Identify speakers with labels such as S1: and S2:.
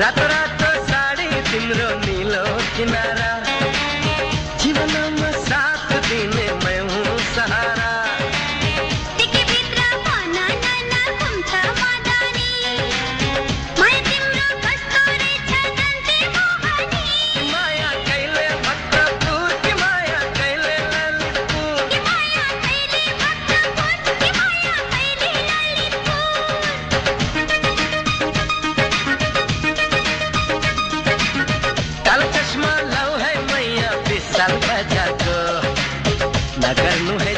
S1: रात रात साडी तिम्रो नगर नु है